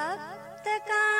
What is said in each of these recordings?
सप्तका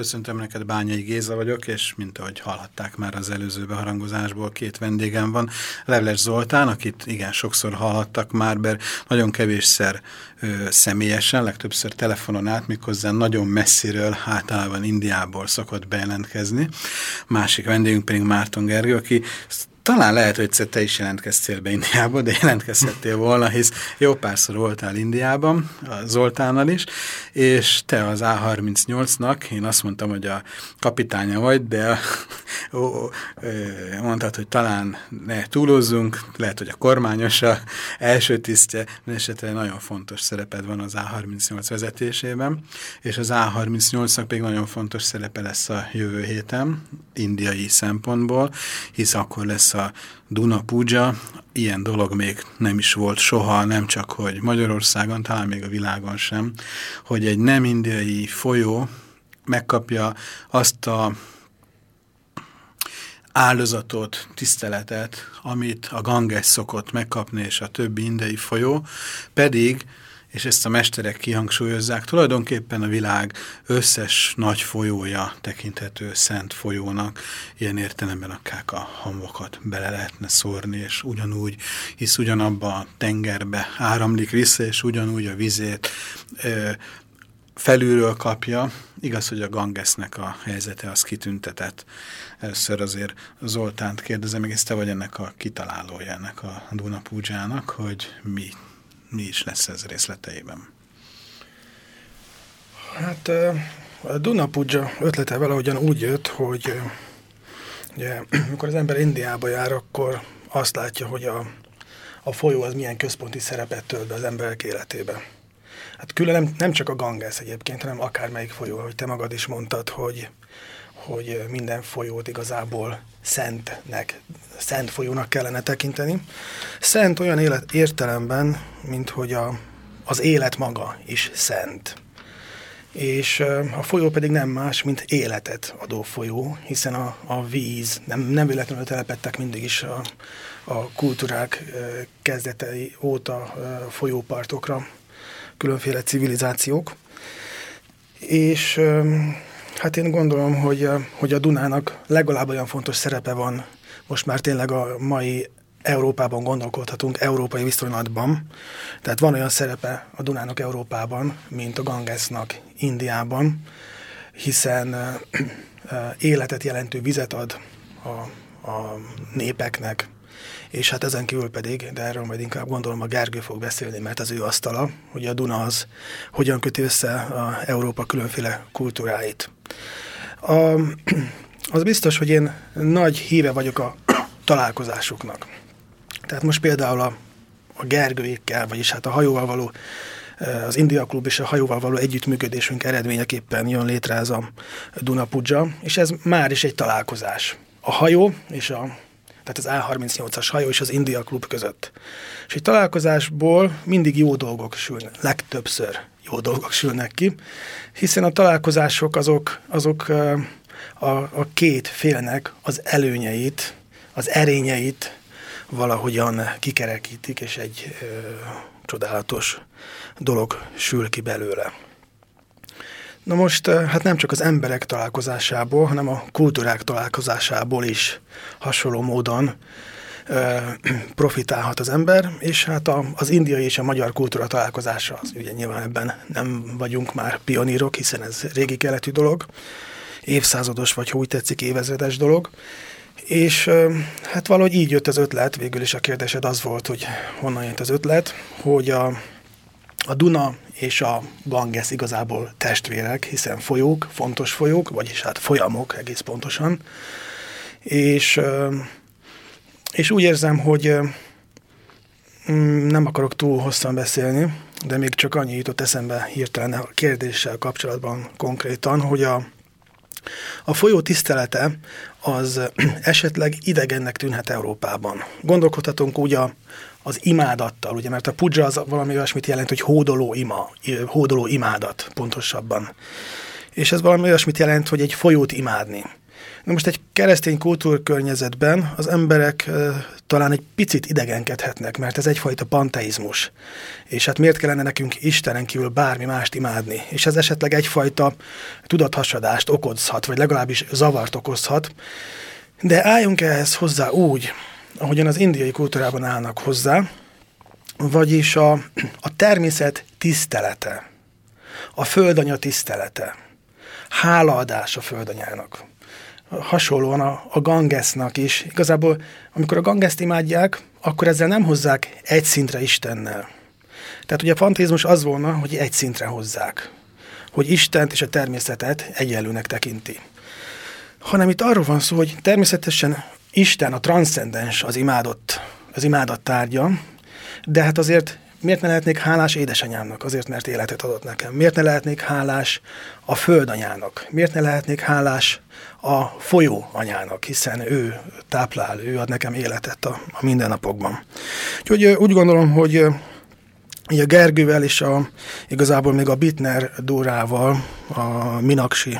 Köszöntöm neked, Bányai Géza vagyok, és mint ahogy hallhatták már az előző beharangozásból, két vendégem van. Leveles Zoltán, akit igen, sokszor hallhattak már, mert nagyon kevésszer ö, személyesen, legtöbbször telefonon át, miközben nagyon messziről, általában Indiából szokott bejelentkezni. Másik vendégünk pedig Márton Gergő, aki talán lehet, hogy te is jelentkeztél be Indiába, de jelentkezhettél volna, hisz jó párszor voltál Indiában, a Zoltánnal is, és te az A38-nak, én azt mondtam, hogy a kapitánya vagy, de ó, ó, mondtad, hogy talán ne túlozzunk, lehet, hogy a kormányos a első tisztje, de nagyon fontos szereped van az A38 vezetésében, és az A38-nak még nagyon fontos szerepe lesz a jövő héten, indiai szempontból, hisz akkor lesz a a Duna Puja, ilyen dolog még nem is volt soha, nem csak, hogy Magyarországon, talán még a világon sem, hogy egy nem indiai folyó megkapja azt a áldozatot, tiszteletet, amit a Ganges szokott megkapni, és a többi indiai folyó, pedig és ezt a mesterek kihangsúlyozzák, tulajdonképpen a világ összes nagy folyója tekinthető szent folyónak, ilyen értelemben akár a hamokat bele lehetne szórni, és ugyanúgy, hisz ugyanabba a tengerbe áramlik vissza, és ugyanúgy a vizét ö, felülről kapja. Igaz, hogy a Gangesnek a helyzete az kitüntetett. Először azért Zoltánt kérdezem, meg te vagy ennek a kitalálója ennek a Duna Púdzsának, hogy mi mi is lesz ez részleteiben? Hát a Dunapudja ötlete valahogyan úgy jött, hogy ugye, amikor az ember Indiába jár, akkor azt látja, hogy a, a folyó az milyen központi szerepet tölt be az emberek életébe. Hát külön nem, nem csak a Ganges egyébként, hanem akármelyik folyó, ahogy te magad is mondtad, hogy, hogy minden folyót igazából szentnek, szent folyónak kellene tekinteni. Szent olyan élet, értelemben, mint hogy a, az élet maga is szent. És a folyó pedig nem más, mint életet adó folyó, hiszen a, a víz, nem, nem véletlenül telepettek mindig is a, a kultúrák kezdetei óta folyópartokra különféle civilizációk. És Hát én gondolom, hogy, hogy a Dunának legalább olyan fontos szerepe van, most már tényleg a mai Európában gondolkodhatunk, európai viszonylatban. Tehát van olyan szerepe a Dunának Európában, mint a Gangesnak Indiában, hiszen életet jelentő vizet ad a, a népeknek, és hát ezen kívül pedig, de erről majd inkább gondolom a Gergő fog beszélni, mert az ő asztala, hogy a Duna az hogyan köti össze a Európa különféle kultúráit. A, az biztos, hogy én nagy híve vagyok a találkozásoknak. Tehát most például a, a Gergőékkel, vagyis hát a hajóval való az India Klub és a hajóval való együttműködésünk eredményeképpen jön létre ez a Duna Pudzsa, és ez már is egy találkozás. A hajó és a tehát az A38-as hajó és az India Klub között. És egy találkozásból mindig jó dolgok sülnek, legtöbbször jó dolgok sülnek ki, hiszen a találkozások azok, azok a, a két félnek az előnyeit, az erényeit valahogyan kikerekítik, és egy csodálatos dolog sül ki belőle. Na most, hát nem csak az emberek találkozásából, hanem a kultúrák találkozásából is hasonló módon profitálhat az ember, és hát a, az indiai és a magyar kultúra találkozása, az ugye nyilván ebben nem vagyunk már pionírok, hiszen ez régi keletű dolog, évszázados, vagy úgy tetszik, évezredes dolog, és hát valahogy így jött az ötlet, végül is a kérdésed az volt, hogy honnan jött az ötlet, hogy a, a Duna és a Ganges igazából testvérek, hiszen folyók, fontos folyók, vagyis hát folyamok egész pontosan, és és úgy érzem, hogy mm, nem akarok túl hosszan beszélni, de még csak annyi jutott eszembe hirtelen a kérdéssel kapcsolatban konkrétan, hogy a, a folyó tisztelete az esetleg idegennek tűnhet Európában. Gondolkodhatunk úgy a, az imádattal, ugye, mert a pudzsa az valami olyasmit jelent, hogy hódoló ima, hódoló imádat pontosabban. És ez valami olyasmit jelent, hogy egy folyót imádni. Na most egy keresztény kultúrkörnyezetben az emberek e, talán egy picit idegenkedhetnek, mert ez egyfajta panteizmus. És hát miért kellene nekünk Istenen kívül bármi mást imádni? És ez esetleg egyfajta tudathasadást okozhat, vagy legalábbis zavart okozhat. De álljunk ehhez hozzá úgy, ahogyan az indiai kultúrában állnak hozzá, vagyis a, a természet tisztelete, a földanya tisztelete, hálaadás a földanyának hasonlóan a, a Gangesnak is. Igazából, amikor a Gangeszt imádják, akkor ezzel nem hozzák egy szintre Istennel. Tehát ugye a fantézmus az volna, hogy egy szintre hozzák. Hogy Istent és a természetet egyenlőnek tekinti. Hanem itt arról van szó, hogy természetesen Isten, a transzcendens az imádott, az imádat tárgya, de hát azért miért ne lehetnék hálás édesanyámnak, azért, mert életet adott nekem? Miért ne lehetnék hálás a földanyának? Miért ne lehetnék hálás a folyó anyának, hiszen ő táplál, ő ad nekem életet a, a mindennapokban. Úgyhogy úgy gondolom, hogy a Gergővel és a, igazából még a Bitner Dórával, a Minaksi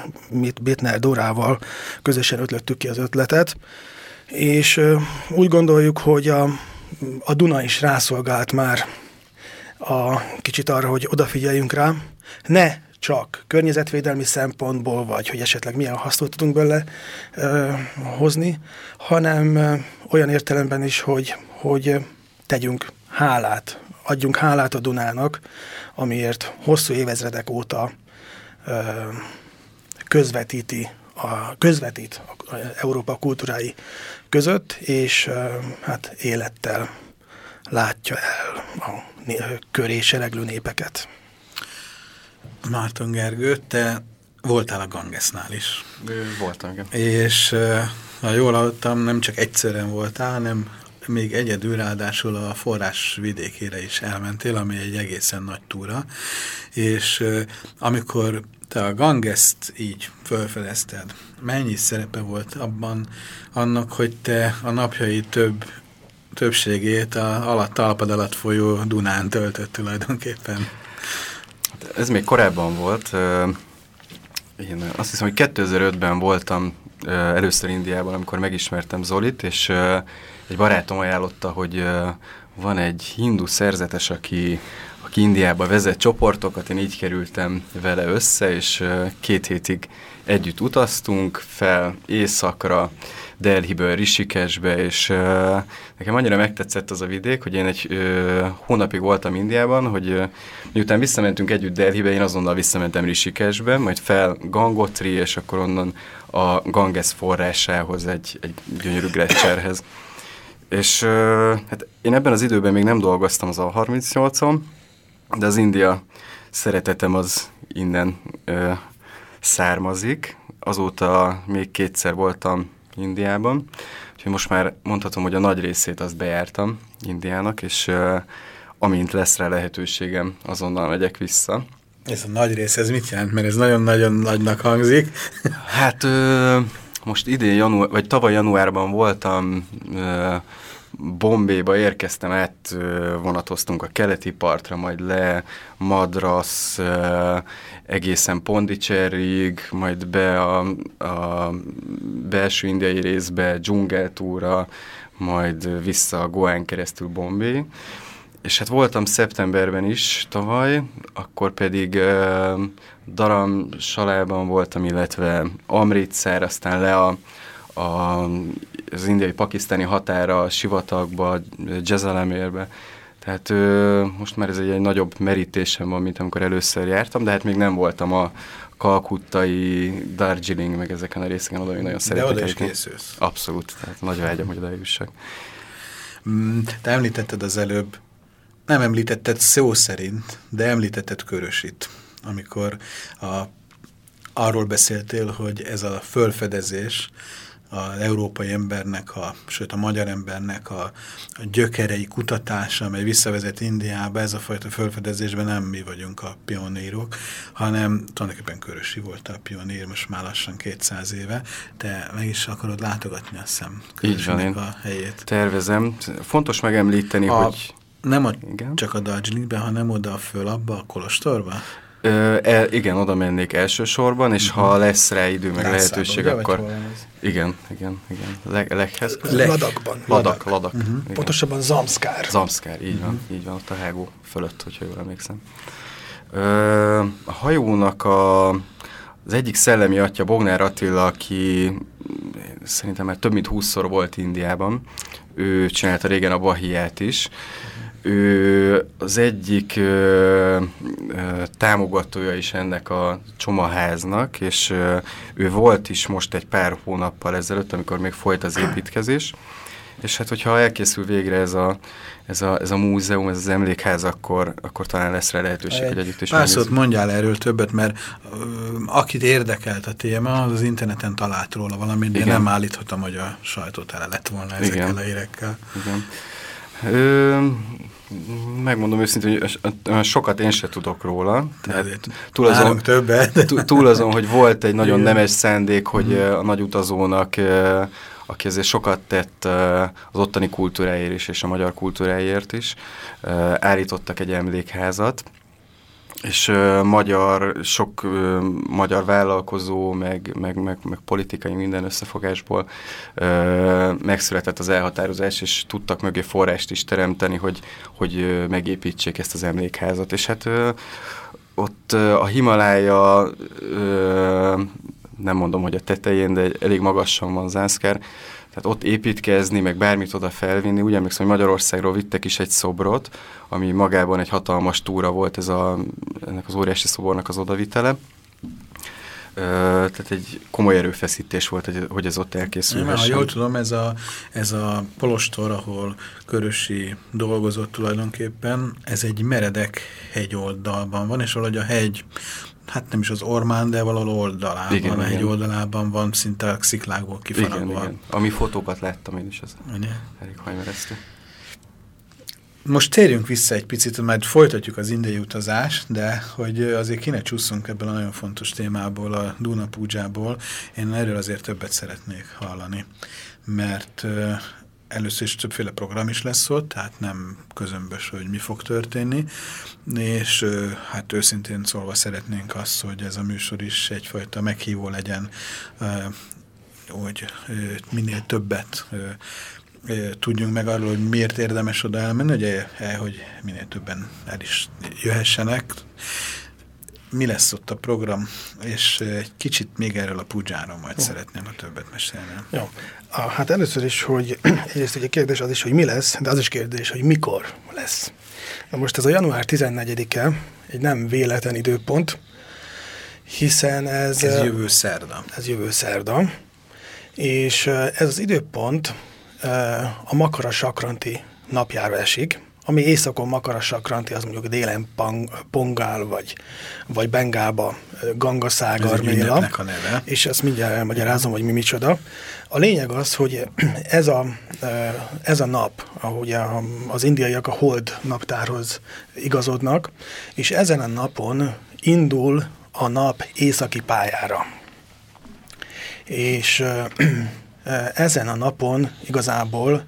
Bitner Dórával közösen ötlöttük ki az ötletet, és úgy gondoljuk, hogy a, a Duna is rászolgált már a kicsit arra, hogy odafigyeljünk rá. Ne csak környezetvédelmi szempontból, vagy hogy esetleg milyen hasznot tudunk belőle ö, hozni, hanem ö, olyan értelemben is, hogy, hogy tegyünk hálát, adjunk hálát a Dunának, amiért hosszú évezredek óta ö, közvetíti a, közvetít a Európa kultúrái között, és hát élettel látja el a köré sereglő népeket. Márton Gergő, te voltál a Gangesnál is. Voltam, igen. És ha jól hallottam, nem csak egyszerűen voltál, hanem még egyedül ráadásul a forrás vidékére is elmentél, ami egy egészen nagy túra, és amikor te a Gangest így felfedezted, mennyi szerepe volt abban annak, hogy te a napjai több többségét a alatt, talpad alatt folyó Dunán töltött tulajdonképpen? Ez még korábban volt. Én azt hiszem, hogy 2005-ben voltam először Indiában, amikor megismertem Zolit, és egy barátom ajánlotta, hogy van egy hindu szerzetes, aki, aki Indiába vezet csoportokat, én így kerültem vele össze, és két hétig együtt utaztunk fel északra, Delhiből Rishikesbe, és nekem annyira megtetszett az a vidék, hogy én egy hónapig voltam Indiában, hogy miután visszamentünk együtt Delhibe, én azonnal visszamentem Rishikesbe, majd fel Gangotri, és akkor onnan a Ganges forrásához, egy, egy gyönyörű gletszerhez. És hát én ebben az időben még nem dolgoztam az A38-on, de az India szeretetem az innen uh, származik. Azóta még kétszer voltam Indiában. Úgyhogy most már mondhatom, hogy a nagy részét azt bejártam Indiának, és uh, amint lesz rá lehetőségem, azonnal megyek vissza. Ez a nagy rész, ez mit jelent? Mert ez nagyon-nagyon nagynak hangzik. hát uh, most idén január, vagy tavaly januárban voltam uh, Bombéba érkeztem, át vonatoztunk a keleti partra, majd le Madras, egészen Pondicserig, majd be a, a belső indiai részbe, dzsungeltúra, majd vissza a Goán keresztül Bombé. és hát voltam szeptemberben is tavaly, akkor pedig uh, Daram Salában voltam, illetve Amritszer, aztán le a, a, az indiai-pakisztáni határa, a sivatagba, Jezalemérbe. Tehát ö, most már ez egy, egy nagyobb merítésem van, mint amikor először jártam, de hát még nem voltam a kalkuttai, Darjeeling, meg ezeken a részeken oda, nagyon szeretek. De oda is készülsz. Abszolút, tehát nagy vágyam, hogy oda jussak. Mm, te említetted az előbb, nem említetted szó szerint, de említetted Körösit, amikor a, arról beszéltél, hogy ez a fölfedezés, az európai embernek, a, sőt a magyar embernek a, a gyökerei kutatása, amely visszavezet Indiába, ez a fajta felfedezésben nem mi vagyunk a pionírok, hanem tulajdonképpen Körösi volt a pionír, most már lassan 200 éve, te meg is akarod látogatni, Így van, én a helyét. tervezem. Fontos megemlíteni, a, hogy... Nem a, csak a Darjeelingben, hanem oda föl abba a kolostorba? Ö, el, igen, oda mennék elsősorban, és ha mhm. lesz rá idő, meg Lászában, lehetőség, ugye, akkor... Igen, igen, igen. Leg, leghez. Leg. Ladakban. Ladak, ladak. Uh -huh. Pontosabban Zamskár. Zamskár, így uh -huh. van, mhm. így van, ott a hágó fölött, hogyha jól emlékszem. Ö, a hajónak a, az egyik szellemi atya, Bognár Attila, aki szerintem már több mint 20-szor volt Indiában, ő csinálta régen a Bahiát is, ő az egyik ö, ö, támogatója is ennek a csomaháznak, és ö, ő volt is most egy pár hónappal ezelőtt, amikor még folyt az építkezés, és hát hogyha elkészül végre ez a, ez a, ez a múzeum, ez az emlékház, akkor, akkor talán lesz rá lehetőség, hogy együtt is Pár szót mondjál erről többet, mert uh, akit érdekelt a téma, az az interneten talált róla valamit, de nem állíthatom, hogy a sajtó tele lett volna ezekkel Igen. a hírekkel. Igen. Ö, megmondom őszintén, hogy sokat én se tudok róla. Tehát túl azon, többet. túl azon, hogy volt egy nagyon nemes szándék, hogy mm. a nagy utazónak, aki azért sokat tett az ottani kultúráért is, és a magyar kultúráért is, állítottak egy emlékházat, és uh, magyar, sok uh, magyar vállalkozó, meg, meg, meg, meg politikai minden összefogásból uh, megszületett az elhatározás, és tudtak mögé forrást is teremteni, hogy, hogy uh, megépítsék ezt az emlékházat. És hát uh, ott uh, a Himalája, uh, nem mondom, hogy a tetején, de elég magasan van Zászkár, tehát ott építkezni, meg bármit oda felvinni. Úgy emlékszem, hogy Magyarországról vittek is egy szobrot, ami magában egy hatalmas túra volt ez a, ennek az óriási szobornak az odavitele. Tehát egy komoly erőfeszítés volt, hogy ez ott elkészülhessen. Ha jól tudom, ez a, ez a polostor, ahol Körösi dolgozott tulajdonképpen, ez egy meredek hegyoldalban van, és valahogy a hegy hát nem is az ormán, de valahol oldalában, igen, a hegy oldalában van, szinte a sziklákból kifaragva. Igen, igen. Ami fotókat láttam én is, az igen. elég hajmeresztő. Most térjünk vissza egy picit, majd folytatjuk az indiai utazást, de hogy azért kéne csúszunk ebből a nagyon fontos témából, a Duna Púdzsából, én erről azért többet szeretnék hallani, mert először is többféle program is lesz ott, tehát nem közömbös, hogy mi fog történni, és hát őszintén szólva szeretnénk azt, hogy ez a műsor is egyfajta meghívó legyen, hogy minél többet tudjunk meg arról, hogy miért érdemes oda elmenni, ugye, hogy minél többen el is jöhessenek, mi lesz ott a program, és egy kicsit még erről a pudzsáról majd Jó. szeretném, a többet mesélni. Jó. A, hát először is, hogy egyrészt egy kérdés az is, hogy mi lesz, de az is kérdés, hogy mikor lesz. Na most ez a január 14-e egy nem véletlen időpont, hiszen ez... Ez jövő szerda. Ez jövő szerda, és ez az időpont a Makara Sakranti napjára esik, ami északon Makarasakranti, az mondjuk délen Pang, Pongál, vagy, vagy Bengálba Gangaszágar Méla. És ezt mindjárt elmagyarázom, hogy mi micsoda. A lényeg az, hogy ez a, ez a nap, ahogy az indiaiak a hold naptárhoz igazodnak, és ezen a napon indul a nap északi pályára. És ezen a napon igazából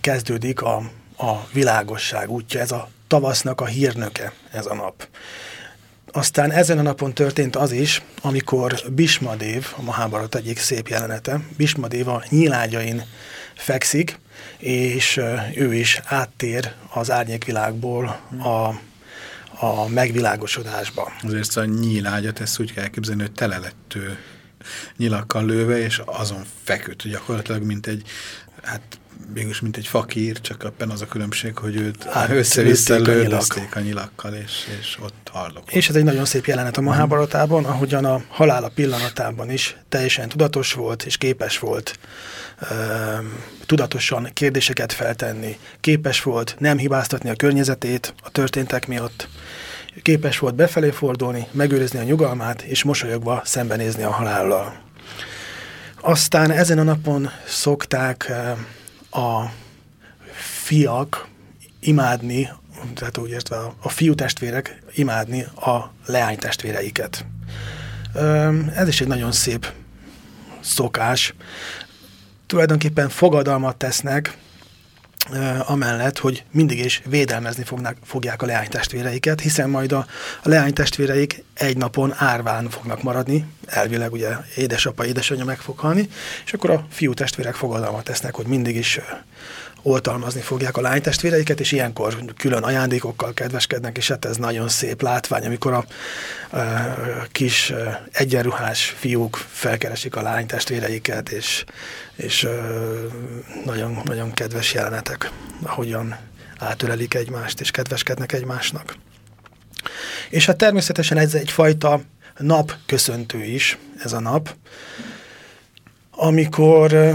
kezdődik a a világosság útja, ez a tavasznak a hírnöke ez a nap. Aztán ezen a napon történt az is, amikor Bismadév, a Mahábarat egyik szép jelenete, Bismadév a nyílágyain fekszik, és ő is áttér az árnyékvilágból a, a megvilágosodásba. Azért a nyílágyat ezt úgy kell elképzelni, hogy tele lett nyilakkal lőve, és azon feküdt gyakorlatilag, mint egy, hát mégis mint egy fakír, csak ebben az a különbség, hogy őt hát, össze-vissza lődözték a nyilakkal, és, és ott hallok. És ez egy nagyon szép jelenet a Mahábaratában, ahogyan a halála pillanatában is teljesen tudatos volt, és képes volt tudatosan kérdéseket feltenni, képes volt nem hibáztatni a környezetét a történtek miatt, képes volt befelé fordulni, megőrizni a nyugalmát, és mosolyogva szembenézni a halállal. Aztán ezen a napon szokták a fiak imádni, tehát úgy értve a, a fiú testvérek imádni a leány testvéreiket. Ez is egy nagyon szép szokás tulajdonképpen fogadalmat tesznek amellett, hogy mindig is védelmezni fognak, fogják a leánytestvéreiket, hiszen majd a, a leánytestvéreik egy napon árván fognak maradni, elvileg ugye édesapa, édesanyja meg fog halni, és akkor a fiú testvérek fogadalmat tesznek, hogy mindig is oltalmazni fogják a lánytestvéreiket, és ilyenkor külön ajándékokkal kedveskednek, és hát ez nagyon szép látvány, amikor a, a kis egyenruhás fiúk felkeresik a lánytestvéreiket, és, és nagyon, nagyon kedves jelenetek, ahogyan átölelik egymást, és kedveskednek egymásnak. És hát természetesen ez egyfajta napköszöntő is, ez a nap, amikor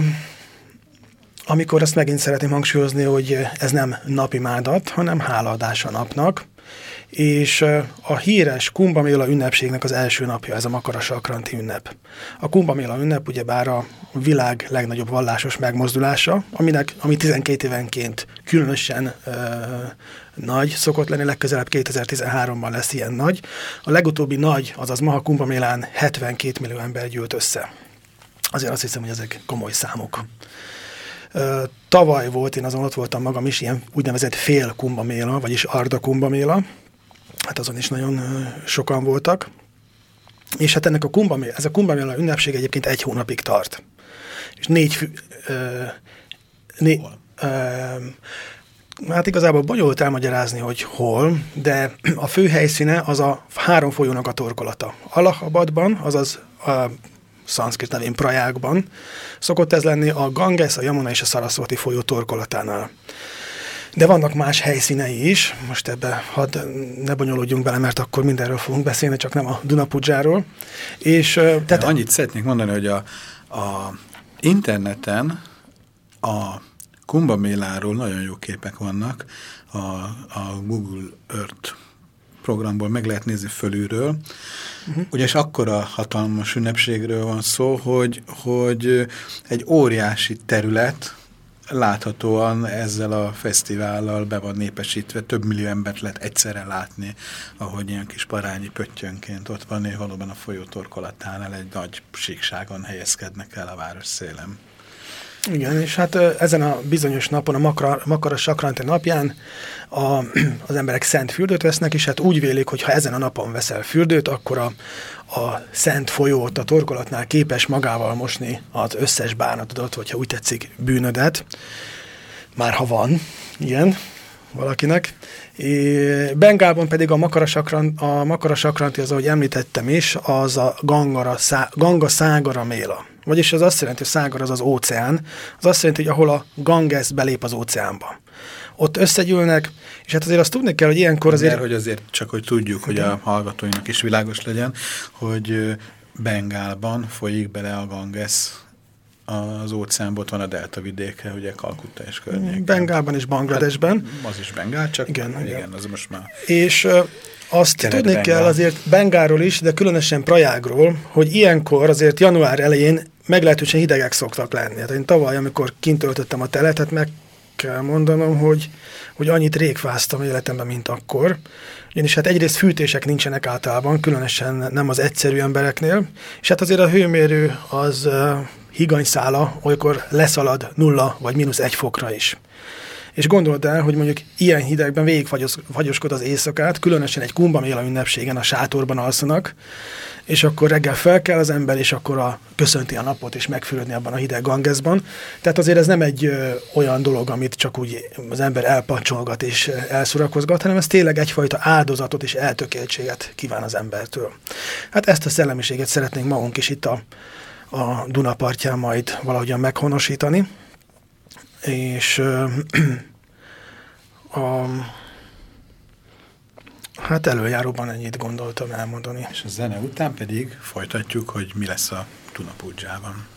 amikor azt megint szeretném hangsúlyozni, hogy ez nem napimádat, hanem hálaadás a napnak, és a híres Kumbaméla ünnepségnek az első napja, ez a Makara Sakranti ünnep. A Kumbaméla ünnep ugyebár a világ legnagyobb vallásos megmozdulása, aminek, ami 12 évenként különösen ö, nagy szokott lenni, legközelebb 2013-ban lesz ilyen nagy. A legutóbbi nagy, azaz Maha Kumbamélán 72 millió ember gyűlt össze. Azért azt hiszem, hogy ezek komoly számok. Tavaly volt, én azon ott voltam magam is, ilyen úgynevezett fél kumbaméla, vagyis arda kumbaméla. Hát azon is nagyon sokan voltak. És hát ennek a kumbaméla, ez a kumbaméla ünnepség egyébként egy hónapig tart. És négy ö, né, ö, Hát igazából bonyolult elmagyarázni, hogy hol, de a fő helyszíne az a három folyónak a torkolata. Allahabadban, azaz a szanszkrit nevén Prajákban. Szokott ez lenni a Ganges, a Yamuna és a Saraswati folyó torkolatánál. De vannak más helyszínei is, most ebbe hadd ne bonyolódjunk bele, mert akkor mindenről fogunk beszélni, csak nem a Dunapudzsáról. És, tehát... Annyit szeretnék mondani, hogy a, a interneten a Kumbaméláról nagyon jó képek vannak, a, a Google Earth programból meg lehet nézni fölülről. Uh mhm. -huh. Ugyanis akkora hatalmas ünnepségről van szó, hogy, hogy egy óriási terület láthatóan ezzel a fesztivállal be van népesítve, több millió embert lehet egyszerre látni, ahogy ilyen kis parányi pöttyönként ott van, és valóban a folyó torkolatánál egy nagy síkságon helyezkednek el a város szélem. Igen, és hát ezen a bizonyos napon, a Makara, Makara Sakrante napján a, az emberek szent fürdőt vesznek, és hát úgy vélik, hogy ha ezen a napon veszel fürdőt, akkor a, a szent folyót a torkolatnál képes magával mosni az összes bánatodat, vagy ha úgy tetszik, bűnödet, már ha van ilyen valakinek. É, Bengálban pedig a Makara, Sakran, a Makara Sakranti, az ahogy említettem is, az a Gangara, szá, Ganga Szágara Méla. Vagyis az azt jelenti, hogy Szágar az az óceán, az azt jelenti, hogy ahol a Ganges belép az óceánba. Ott összegyűlnek, és hát azért azt tudni kell, hogy ilyenkor azért... Mert hogy azért csak, hogy tudjuk, hogy a hallgatóinak is világos legyen, hogy Bengálban folyik bele a Ganges az óceánból, ott van a delta vidéke, ugye Kalkutta és környéken. Bengálban és Bangladesben. Hát, az is Bengál, csak igen, igen. igen az most már... És azt Kelet tudni Bengál. kell azért Bengáról is, de különösen Prajágról, hogy ilyenkor azért január elején meglehetősen hidegek szoktak lenni. Hát én tavaly, amikor kint töltöttem a teletet, meg kell mondanom, hogy, hogy annyit régfáztam életemben, mint akkor. Ugyanis hát egyrészt fűtések nincsenek általában, különösen nem az egyszerű embereknél, és hát azért a hőmérő az higanyszála olykor leszalad nulla vagy mínusz egy fokra is. És gondold el, hogy mondjuk ilyen hidegben végigfagyoskod az éjszakát, különösen egy kumbaméla ünnepségen a sátorban alszanak, és akkor reggel fel kell az ember, és akkor a, köszönti a napot, és megfürödni abban a hideg gangeszban. Tehát azért ez nem egy ö, olyan dolog, amit csak úgy az ember elpacsolgat és elszurakozgat, hanem ez tényleg egyfajta áldozatot és eltökéltséget kíván az embertől. Hát ezt a szellemiséget szeretnénk magunk is itt a, a Dunapartján majd valahogyan meghonosítani és a, hát előjáróban ennyit gondoltam elmondani. És a zene után pedig folytatjuk, hogy mi lesz a Tunapudzsában.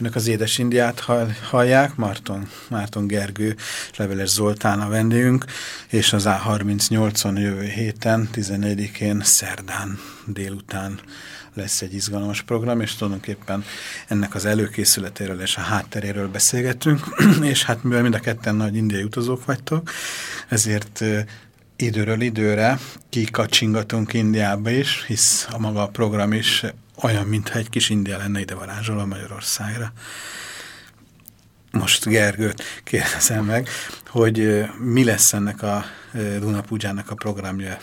Önök az Édes Indiát hallják, Marton, Márton Gergő, Leveles Zoltán a vendégünk, és az A38-on jövő héten, 14-én, szerdán délután lesz egy izgalmas program, és tulajdonképpen ennek az előkészületéről és a hátteréről beszélgetünk, és hát mivel mind a ketten nagy indiai utazók vagytok, ezért időről időre kikacsingatunk Indiába is, hisz a maga a program is olyan, mintha egy kis India lenne ide varázsolva Magyarországra. Most Gergőt kérdezem meg, hogy mi lesz ennek a Dunapúdzsának a programja?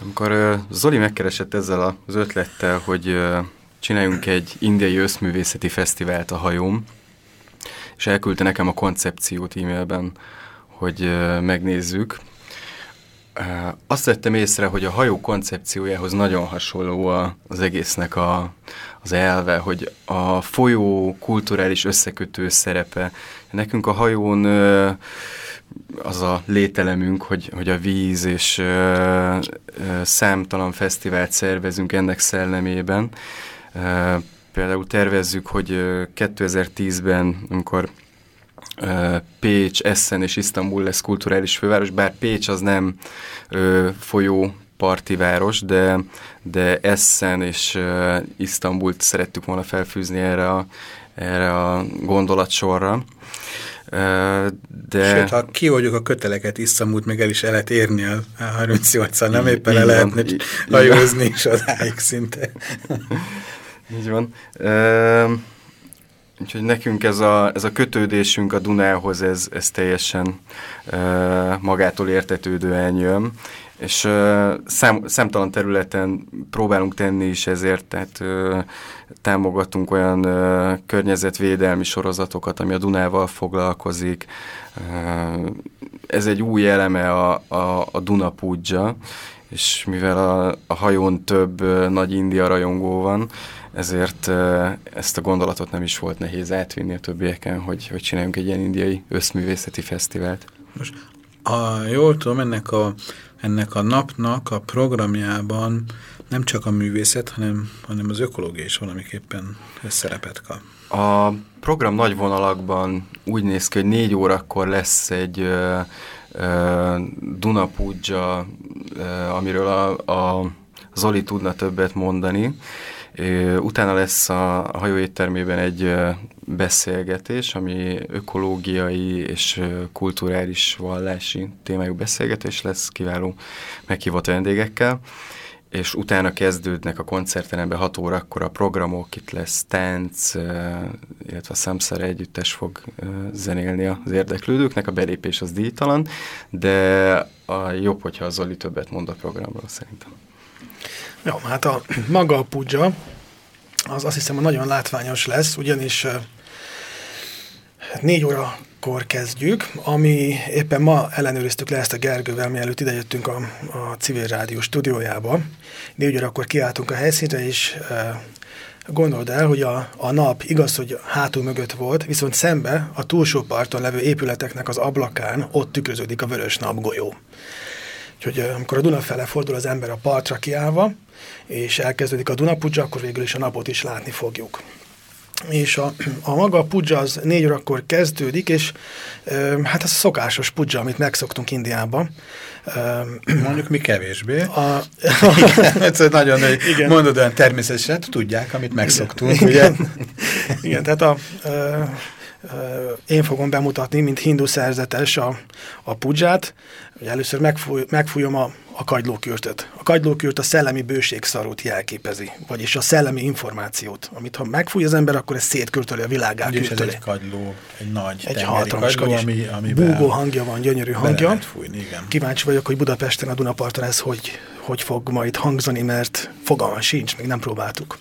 Amikor Zoli megkeresett ezzel az ötlettel, hogy csináljunk egy indiai összművészeti fesztivált a hajóm, és elküldte nekem a koncepciót e-mailben, hogy megnézzük, azt vettem észre, hogy a hajó koncepciójához nagyon hasonló az egésznek a, az elve, hogy a folyó kulturális összekötő szerepe. Nekünk a hajón az a lételemünk, hogy, hogy a víz és számtalan fesztivált szervezünk ennek szellemében. Például tervezzük, hogy 2010-ben, amikor Pécs, Essen és Isztambul lesz kulturális főváros, bár Pécs az nem ö, folyó parti város, de, de Essen és uh, Isztambult szerettük volna felfűzni erre a, erre a gondolatsorra. De... Sőt, ha kioldjuk a köteleket, Isztambult még el is el lehet érni a 38-al, nem éppen el lehetne hajózni is odáig szinte. Így van. Uh, Úgyhogy nekünk ez a, ez a kötődésünk a Dunához, ez, ez teljesen uh, magától értetődően jön, és uh, szám, számtalan területen próbálunk tenni is ezért, tehát uh, támogatunk olyan uh, környezetvédelmi sorozatokat, ami a Dunával foglalkozik. Uh, ez egy új eleme a, a, a Duna Pudzsa, és mivel a, a hajón több uh, nagy India rajongó van, ezért ezt a gondolatot nem is volt nehéz átvinni a többieken, hogy, hogy csináljunk egy ilyen indiai összművészeti fesztivált. Most, ha jól tudom, ennek a, ennek a napnak a programjában nem csak a művészet, hanem, hanem az ökológia is valamiképpen szerepet kap. A program nagy vonalakban úgy néz ki, hogy négy órakor lesz egy uh, amiről a, a Zoli tudna többet mondani. Utána lesz a hajó éttermében egy beszélgetés, ami ökológiai és kulturális vallási témájú beszélgetés lesz, kiváló meghívott vendégekkel, és utána kezdődnek a koncertteremben 6 órakor a programok, itt lesz tánc, illetve a Samsara együttes fog zenélni az érdeklődőknek, a belépés az díjtalan, de a jobb, hogyha a Zoli többet mond a programról szerintem. Jó, hát a maga a pudzsa, az azt hiszem, hogy nagyon látványos lesz, ugyanis hát négy órakor kezdjük, ami éppen ma ellenőriztük le ezt a Gergővel, mielőtt idejöttünk a, a civil rádió stúdiójába. Négy órakor kiálltunk a helyszínre, és e, gondold el, hogy a, a nap igaz, hogy hátul mögött volt, viszont szembe a túlsó parton levő épületeknek az ablakán ott tükröződik a vörös napgolyó. Úgyhogy amikor a Duna fele fordul az ember a partra kiállva, és elkezdődik a Dunapudzsa, akkor végül is a napot is látni fogjuk. És a, a maga a pudzsa az négy órakor kezdődik, és e, hát ez a szokásos pudzsa, amit megszoktunk Indiában. E, Mondjuk mi kevésbé. A, igen, ez nagyon igen. mondod olyan természetesen, tudják, amit megszoktunk, igen, ugye? Igen, tehát a, e, én fogom bemutatni, mint hindu szerzetes a, a pudzsát. Először megfúj, megfújom a, a kagylókürtöt. A kagylókürt a szellemi bőségszarút jelképezi, vagyis a szellemi információt, amit ha megfúj az ember, akkor ez szétkürtöli a világát. Ugye ez egy kagyló, egy nagy egy hatalmas kagyló, ami, amiben búgó hangja van, gyönyörű hangja. Fújni, igen. Kíváncsi vagyok, hogy Budapesten a Dunaparton ez hogy, hogy fog majd hangzani, mert fogalma sincs, még nem próbáltuk.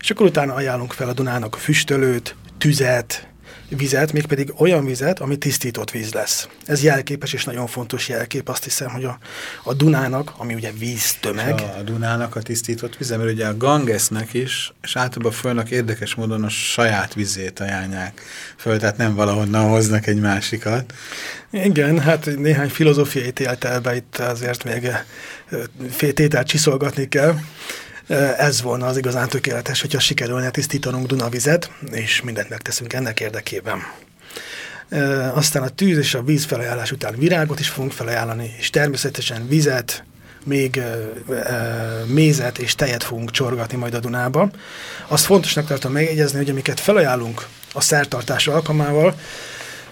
És akkor utána ajánlunk fel a Dunának a füstölőt, tüzet, vizet, mégpedig olyan vizet, ami tisztított víz lesz. Ez jelképes és nagyon fontos jelkép, azt hiszem, hogy a, a Dunának, ami ugye víztömeg. A, a Dunának a tisztított vize, mert ugye a Gangesnek is, és általában fölnak érdekes módon a saját vizét ajánlják föl, tehát nem valahonnan hoznak egy másikat. Igen, hát néhány filozófiai tételbe itt azért még eh, tételt csiszolgatni kell. Ez volna az igazán tökéletes, hogyha sikerülne tisztítanunk Dunavizet, és mindent megteszünk ennek érdekében. Aztán a tűz és a víz felajánlás után virágot is fogunk felajánlani, és természetesen vizet, még e, e, mézet és tejet fogunk csorgatni majd a Dunába. Azt fontosnak tartom megjegyezni, hogy amiket felajánlunk a szertartás alkalmával,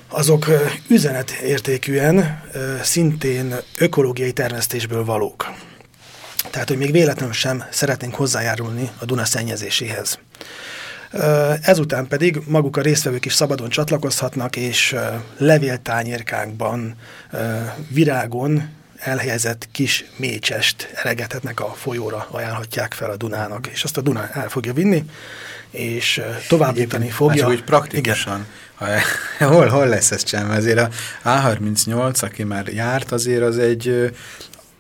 azok üzenetértékűen szintén ökológiai termesztésből valók. Tehát, hogy még véletlenül sem szeretnénk hozzájárulni a Duna szennyezéséhez. Ezután pedig maguk a résztvevők is szabadon csatlakozhatnak, és levéltányérkánkban, virágon elhelyezett kis mécsest elegethetnek a folyóra, ajánlhatják fel a Dunának, és azt a Duna el fogja vinni, és továbbítani fogja. Hát úgy praktikusan. Igen. Ha, hol, hol lesz ez sem? Azért a A38, aki már járt, azért az egy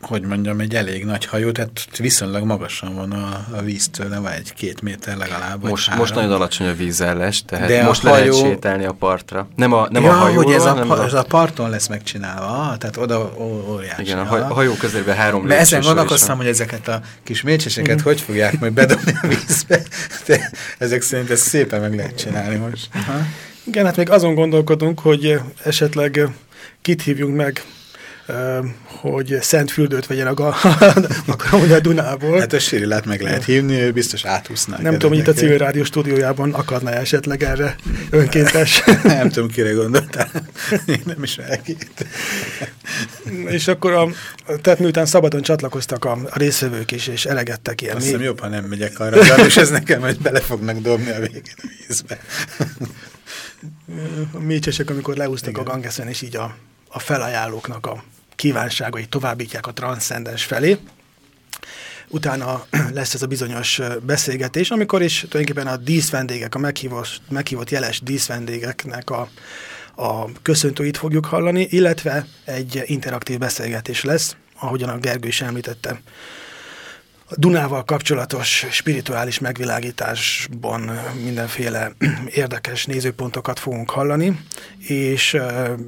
hogy mondjam, egy elég nagy hajó, tehát viszonylag magasan van a, a víztől, nem egy két méter legalább. Most, most nagyon alacsony a vízellés, tehát De most hajó... lehet sétálni a partra. Nem a, nem ja, a hajó, hogy ez a, ez a parton lesz megcsinálva, tehát oda óriási. Igen, a, a hajó közelben három Mert ezen gondolkoztam, hogy ezeket a kis mécseseket mm. hogy fogják majd bedobni a vízbe. De ezek szerint ezt szépen meg lehet csinálni most. Aha. Igen, hát még azon gondolkodunk, hogy esetleg kit hívjunk meg hogy Szentfüldőt vegyen a, a, a Dunából. Hát a Sirilát meg lehet hívni, ő biztos áthúzná. Nem tudom, hogy itt a civil rádió stúdiójában akarna esetleg erre önkéntes. nem tudom, kire gondoltál. Én nem is elkét. és akkor, a, tehát miután szabadon csatlakoztak a, a részvevők is, és elegettek ilyen. Azt hiszem jobb, ha nem megyek arra, és ez nekem hogy bele fognak dobni a végén a vízbe. a mécsesek, amikor leúztak Igen. a gangeszen, és így a, a felajánlóknak a kívánságai továbbítják a transzcendens felé. Utána lesz ez a bizonyos beszélgetés, amikor is tulajdonképpen a díszvendégek, a meghívott, meghívott jeles díszvendégeknek a, a köszöntőit fogjuk hallani, illetve egy interaktív beszélgetés lesz, ahogyan a Gergő is említette. A Dunával kapcsolatos spirituális megvilágításban mindenféle érdekes nézőpontokat fogunk hallani, és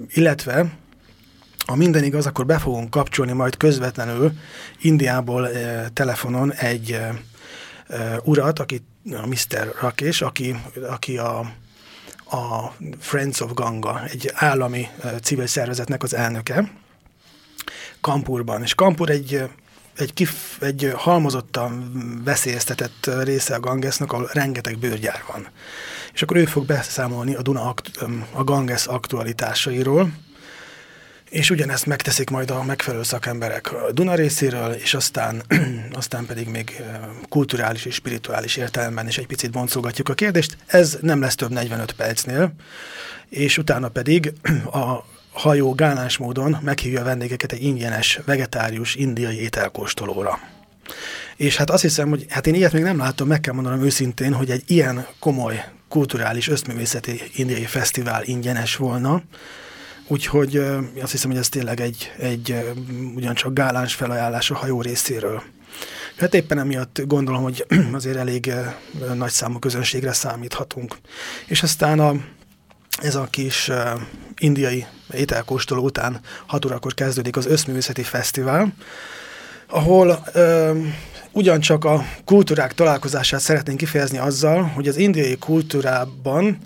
illetve ha minden igaz, akkor be fogunk kapcsolni majd közvetlenül Indiából e, telefonon egy e, e, urat, aki a Mr. Rakesh, aki, aki a, a Friends of Ganga, egy állami e, civil szervezetnek az elnöke, Kampurban. És Kampur egy egy, kif, egy halmozottan veszélyeztetett része a Gangesnak, ahol rengeteg bőrgyár van. És akkor ő fog beszámolni a, Duna, a Ganges aktualitásairól, és ugyanezt megteszik majd a megfelelő szakemberek a Duna részéről, és aztán, aztán pedig még kulturális és spirituális értelemben is egy picit boncolgatjuk a kérdést. Ez nem lesz több 45 percnél, és utána pedig a hajó gálás módon meghívja a vendégeket egy ingyenes, vegetárius, indiai ételkóstolóra. És hát azt hiszem, hogy hát én ilyet még nem láttam, meg kell mondanom őszintén, hogy egy ilyen komoly kulturális ösztművészeti indiai fesztivál ingyenes volna, Úgyhogy azt hiszem, hogy ez tényleg egy, egy ugyancsak gáláns felajánlás a hajó részéről. Hát éppen emiatt gondolom, hogy azért elég nagy számú közönségre számíthatunk. És aztán a, ez a kis indiai ételkóstoló után 6 órakor kezdődik az Összművészeti Fesztivál, ahol uh, ugyancsak a kultúrák találkozását szeretnénk kifejezni azzal, hogy az indiai kultúrában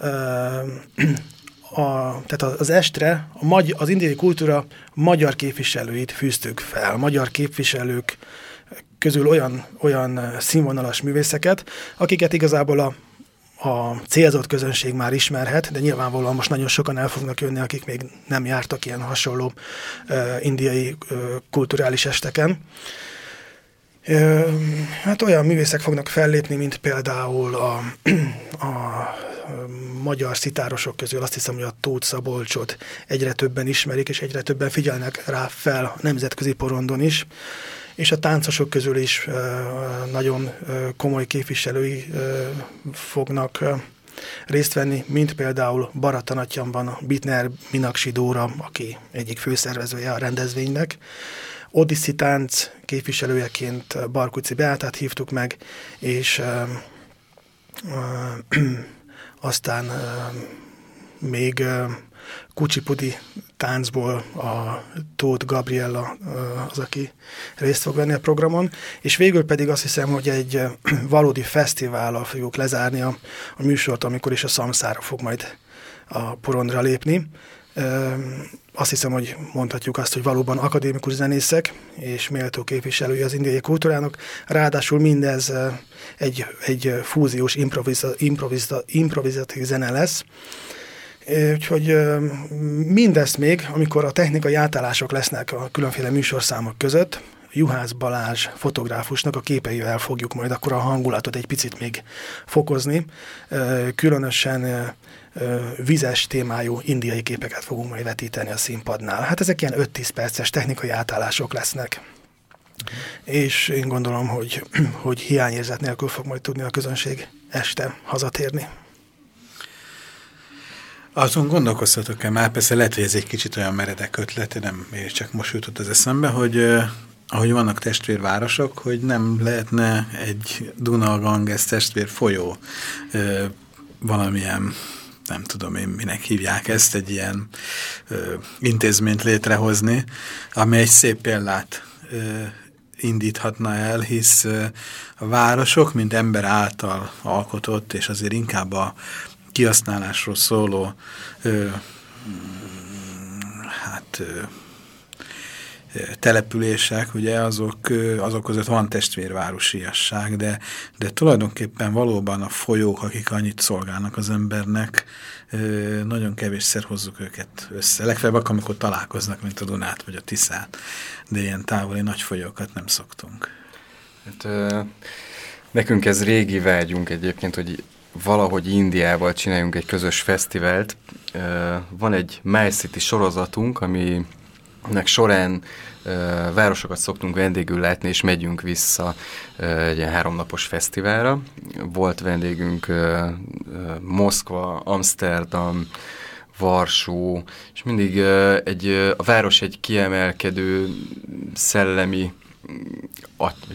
uh, a, tehát az estre a magy, az indiai kultúra magyar képviselőit fűztük fel, magyar képviselők közül olyan, olyan színvonalas művészeket, akiket igazából a, a célzott közönség már ismerhet, de nyilvánvalóan most nagyon sokan el fognak jönni, akik még nem jártak ilyen hasonló uh, indiai uh, kulturális esteken. Hát olyan művészek fognak fellépni, mint például a, a magyar szitárosok közül azt hiszem, hogy a Tóth Szabolcsot egyre többen ismerik, és egyre többen figyelnek rá fel a nemzetközi porondon is és a táncosok közül is nagyon komoly képviselői fognak részt venni, mint például Baratanatyanban Bitner Minaksi Dóra, aki egyik főszervezője a rendezvénynek. Odiszi tánc képviselőjeként Barkuci Beátát hívtuk meg, és aztán még kucsipudi táncból a Tóth Gabriella az, aki részt fog venni a programon, és végül pedig azt hiszem, hogy egy valódi fesztivállal fogjuk lezárni a, a műsort, amikor is a Szamszára fog majd a porondra lépni. Azt hiszem, hogy mondhatjuk azt, hogy valóban akadémikus zenészek és méltó képviselői az indiai kultúrának. Ráadásul mindez egy, egy fúziós improviza, improviza, improvizatív zene lesz. Úgyhogy mindezt még, amikor a technikai átállások lesznek a különféle műsorszámok között, Juhász Balázs fotográfusnak a képeivel fogjuk majd akkor a hangulatot egy picit még fokozni. Különösen vizes témájú indiai képeket fogunk majd vetíteni a színpadnál. Hát ezek ilyen 5-10 perces technikai átállások lesznek. És én gondolom, hogy, hogy hiányérzet nélkül fog majd tudni a közönség este hazatérni. Azon gondolkoztatok-e már, persze lehet, hogy ez egy kicsit olyan meredek ötlet, nem csak most jutott az eszembe, hogy ahogy vannak testvérvárosok, hogy nem lehetne egy Duna-Ganges testvér folyó uh, valamilyen nem tudom én minek hívják ezt, egy ilyen ö, intézményt létrehozni, ami egy szép példát ö, indíthatna el, hisz ö, a városok, mint ember által alkotott, és azért inkább a kihasználásról szóló ö, hát ö, települések, ugye azok, azok között van testvérvárosiasság, de, de tulajdonképpen valóban a folyók, akik annyit szolgálnak az embernek, nagyon kevésszer hozzuk őket össze. Legfeljebb amikor találkoznak, mint a Dunát vagy a Tiszát, de ilyen távoli nagy folyókat nem szoktunk. Hát, nekünk ez régi vágyunk egyébként, hogy valahogy Indiával csináljunk egy közös fesztivált. Van egy My City sorozatunk, ami nek során városokat szoktunk vendégül látni, és megyünk vissza egy ilyen háromnapos fesztiválra. Volt vendégünk Moszkva, Amsterdam, Varsó, és mindig egy, a város egy kiemelkedő szellemi,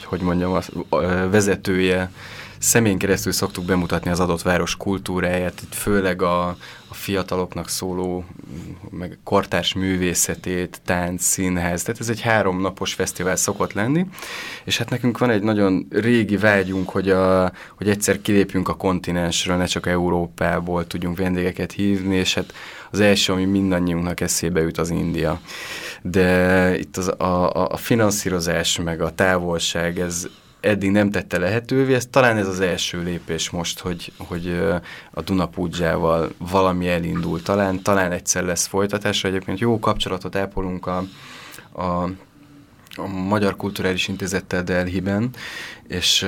hogy mondjam, a vezetője, személyen keresztül szoktuk bemutatni az adott város kultúráját, itt főleg a fiataloknak szóló, meg kortárs művészetét, tánc, színház, tehát ez egy három napos fesztivál szokott lenni, és hát nekünk van egy nagyon régi vágyunk, hogy, a, hogy egyszer kilépjünk a kontinensről, ne csak Európából tudjunk vendégeket hívni, és hát az első, ami mindannyiunknak eszébe jut, az India. De itt az, a, a finanszírozás, meg a távolság, ez, eddig nem tette lehetővé, ez talán ez az első lépés most, hogy, hogy a Dunapúdzsával valami elindul. Talán, talán egyszer lesz folytatásra. Egyébként jó kapcsolatot ápolunk a, a, a Magyar Kulturális Intézettel Delhiben, és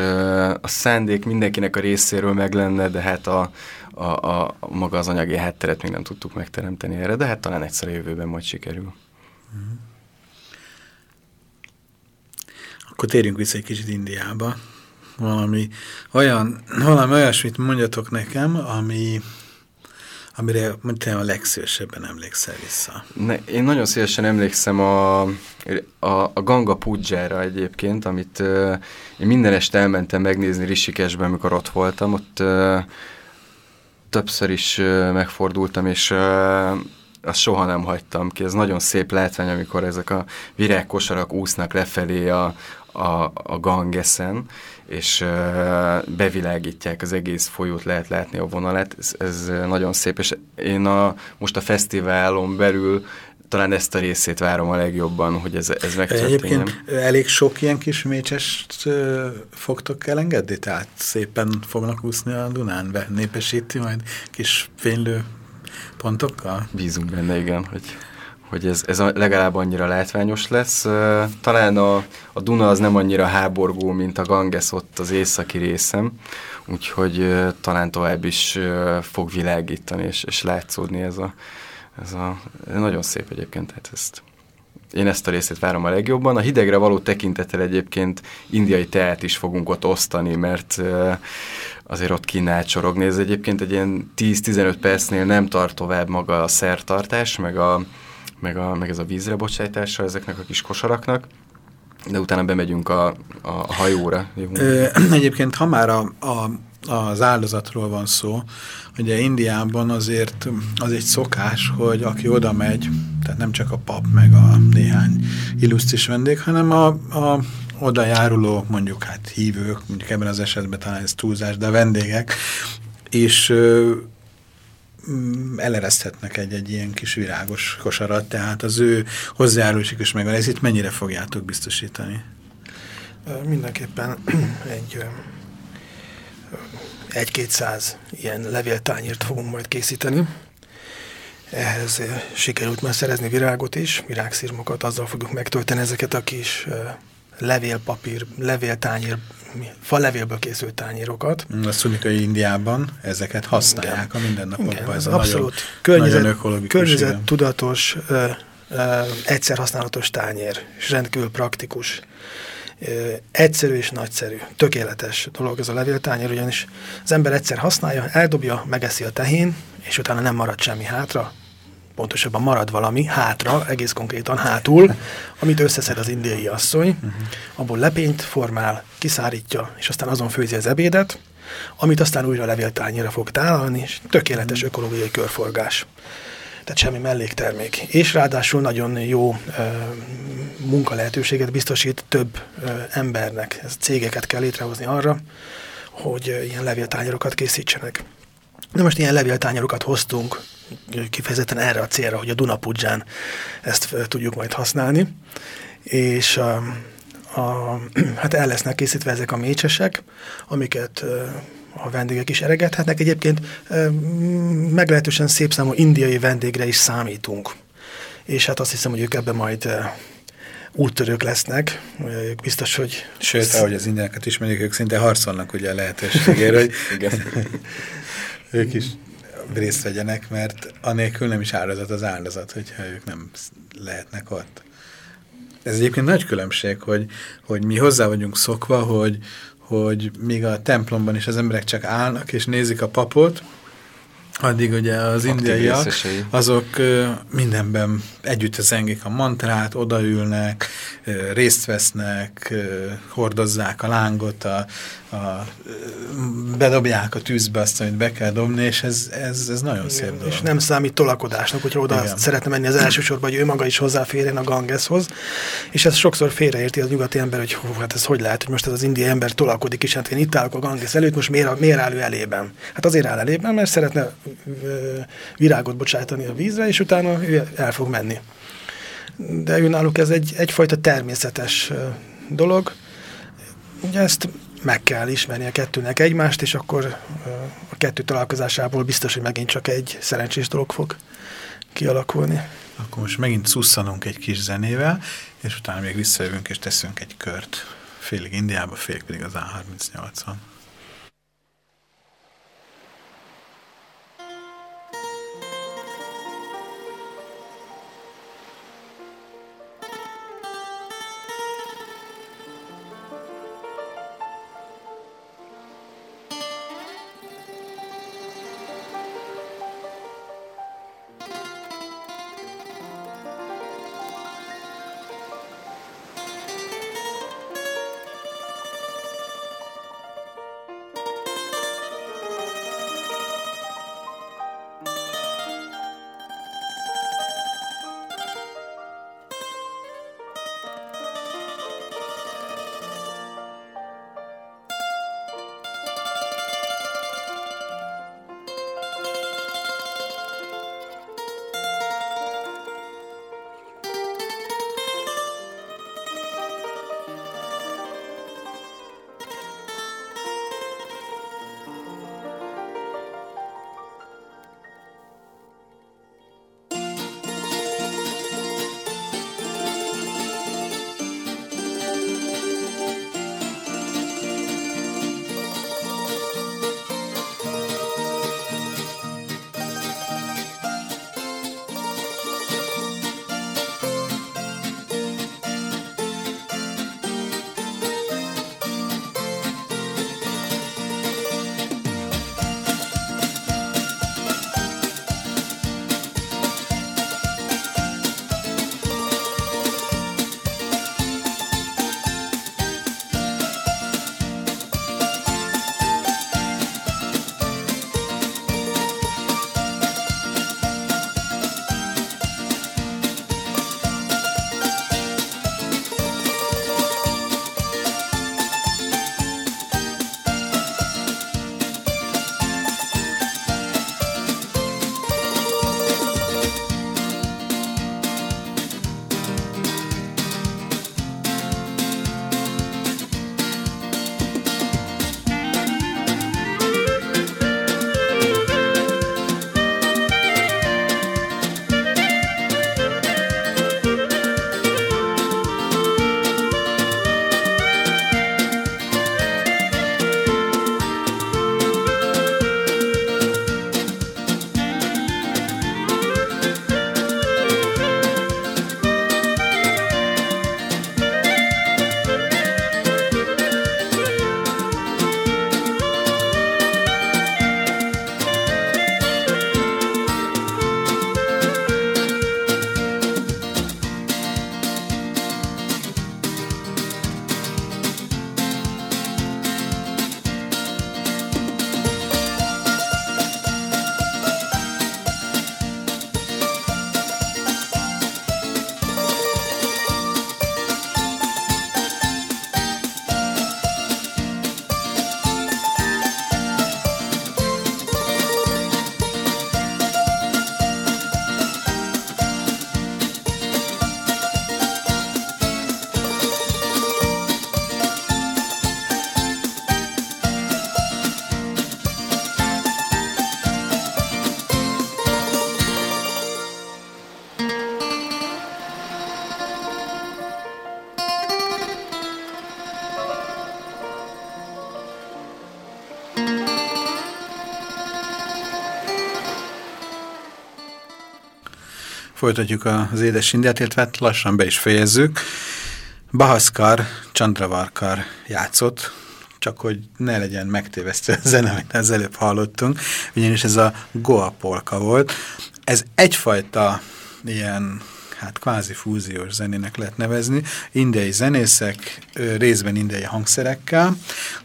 a szándék mindenkinek a részéről meg lenne, de hát a, a, a, a maga az anyagi hátteret még nem tudtuk megteremteni erre, de hát talán egyszer a jövőben majd sikerül. Mm. Akkor térjünk vissza egy kicsit Indiába. Valami, olyan, valami olyasmit mondjatok nekem, ami, amire mondtam, a legszívesebben emlékszel vissza. Ne, én nagyon szívesen emlékszem a, a, a Ganga Pudzsára egyébként, amit uh, én minden este elmentem megnézni Rishikesben, amikor ott voltam. Ott uh, többször is uh, megfordultam, és uh, azt soha nem hagytam ki. Ez nagyon szép látvány, amikor ezek a virágkosarak úsznak lefelé a, a, a Gangeszen, és bevilágítják az egész folyót, lehet látni a vonalat, ez, ez nagyon szép, és én a, most a fesztiválon belül talán ezt a részét várom a legjobban, hogy ez, ez megtörténjen. Egyébként elég sok ilyen kis mécsest uh, fogtok elengedni? Tehát szépen fognak úszni a Dunán, be népesíti majd kis fénylő pontokkal? Bízunk benne, igen, hogy hogy ez, ez legalább annyira látványos lesz. Talán a, a Duna az nem annyira háborgó, mint a Ganges ott az északi részem, úgyhogy talán tovább is fog világítani és, és látszódni ez a, ez a... Nagyon szép egyébként, tehát ezt én ezt a részét várom a legjobban. A hidegre való tekintettel egyébként indiai teát is fogunk ott osztani, mert azért ott kínál csorogni. Ez egyébként egy ilyen 10-15 percnél nem tart tovább maga a szertartás, meg a, meg, a, meg ez a vízre bocsájtása ezeknek a kis kosaraknak, de utána bemegyünk a, a hajóra. Ö, egyébként, ha már a, a, az áldozatról van szó, ugye Indiában azért az egy szokás, hogy aki oda megy, tehát nem csak a pap, meg a néhány illusztris vendég, hanem a, a oda járuló, mondjuk hát hívők, mondjuk ebben az esetben talán ez túlzás, de vendégek, és elereszthetnek egy-egy ilyen kis virágos kosarat, tehát az ő hozzájárulásuk is megvan. Ez itt mennyire fogjátok biztosítani? Mindenképpen egy egy-kétszáz ilyen levéltányért fogunk majd készíteni. Ehhez sikerült már szerezni virágot is, virágszirmokat, azzal fogjuk megtölteni ezeket a kis levélpapír, levéltányér, falevélből készült tányérokat. A szunikai Indiában ezeket használják Igen. a mindennapokban. Igen, ez abszolút nagyon, környezet, nagyon környezet tudatos, ö, ö, egyszer használatos tányér, és rendkívül praktikus. egyszerű és nagyszerű, tökéletes dolog ez a levéltányér, ugyanis az ember egyszer használja, eldobja, megeszi a tehén, és utána nem marad semmi hátra, pontosabban marad valami hátra, egész konkrétan hátul, amit összeszed az indiai asszony, uh-huh. abból lepényt formál, kiszárítja, és aztán azon főzi az ebédet, amit aztán újra levéltányira fog tálalni, és tökéletes uh-huh. ökológiai körforgás. Tehát semmi melléktermék. És ráadásul nagyon jó e, munkalehetőséget biztosít több e, embernek. Ez cégeket kell létrehozni arra, hogy ilyen levéltányarokat készítsenek. De most ilyen levéltányarokat hoztunk kifejezetten erre a célra, hogy a Dunapudzsán ezt tudjuk majd használni, és a, a, hát el lesznek készítve ezek a mécsesek, amiket a vendégek is eregethetnek. Egyébként meglehetősen szép számú indiai vendégre is számítunk. És hát azt hiszem, hogy ők ebben majd úttörők lesznek. Ők biztos, hogy... Sőt, ahogy az indiákat ismerjük, ők szinte harcolnak ugye a lehetőségért, hogy ők is részt vegyenek, mert anélkül nem is áldozat az áldozat, hogyha ők nem lehetnek ott. Ez egyébként nagy különbség, hogy, hogy mi hozzá vagyunk szokva, hogy, hogy még a templomban is az emberek csak állnak és nézik a papot, Addig ugye az indiaiak, azok mindenben együtt zengik a mantrát, odaülnek, részt vesznek, hordozzák a lángot, a, a, bedobják a tűzbe azt, amit be kell dobni, és ez, ez, ez nagyon Igen, szép dolog. És nem számít tolakodásnak, hogyha oda Igen. szeretne menni az elsősorban, hogy ő maga is hozzáférjen a Gangeshoz, és ez sokszor félreérti az nyugati ember, hogy hú, hát ez hogy lehet, hogy most ez az indiai ember tolakodik, és hát én itt állok a Ganges előtt, most miért, miért áll ő elében? Hát azért áll elében, mert szeretne virágot bocsátani a vízre, és utána el fog menni. De ő náluk ez egy, egyfajta természetes dolog. Ugye ezt meg kell ismerni a kettőnek egymást, és akkor a kettő találkozásából biztos, hogy megint csak egy szerencsés dolog fog kialakulni. Akkor most megint szusszanunk egy kis zenével, és utána még visszajövünk és teszünk egy kört. Félig Indiába, félig pedig az A38-on. Folytatjuk az Édes Indiát, illetve hát lassan be is fejezzük. Bahaskar, Chandravarkar játszott, csak hogy ne legyen megtévesztő a zene, amit az előbb hallottunk, ugyanis ez a Goa polka volt. Ez egyfajta ilyen hát kvázi fúziós zenének lehet nevezni, indiai zenészek, részben indiai hangszerekkel.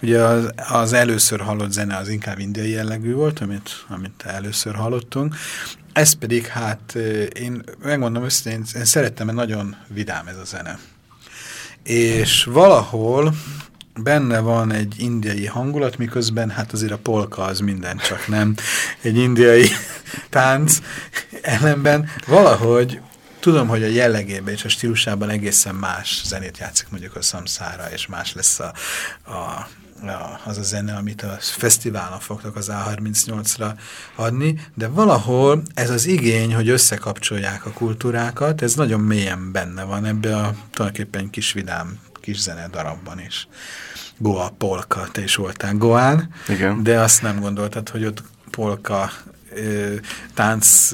Ugye az, az először hallott zene az inkább indiai jellegű volt, amit, amit először hallottunk. Ez pedig hát én megmondom őszintén, én, szerettem, mert nagyon vidám ez a zene. És valahol benne van egy indiai hangulat, miközben hát azért a polka az minden, csak nem egy indiai tánc ellenben. Valahogy tudom, hogy a jellegében és a stílusában egészen más zenét játszik mondjuk a szamszára, és más lesz a, a az a zene, amit a fesztiválon fogtak az A38-ra adni, de valahol ez az igény, hogy összekapcsolják a kultúrákat, ez nagyon mélyen benne van ebbe a tulajdonképpen kis vidám kis zene darabban is. Goa polka, te is voltál Goán, Igen. de azt nem gondoltad, hogy ott polka tánc,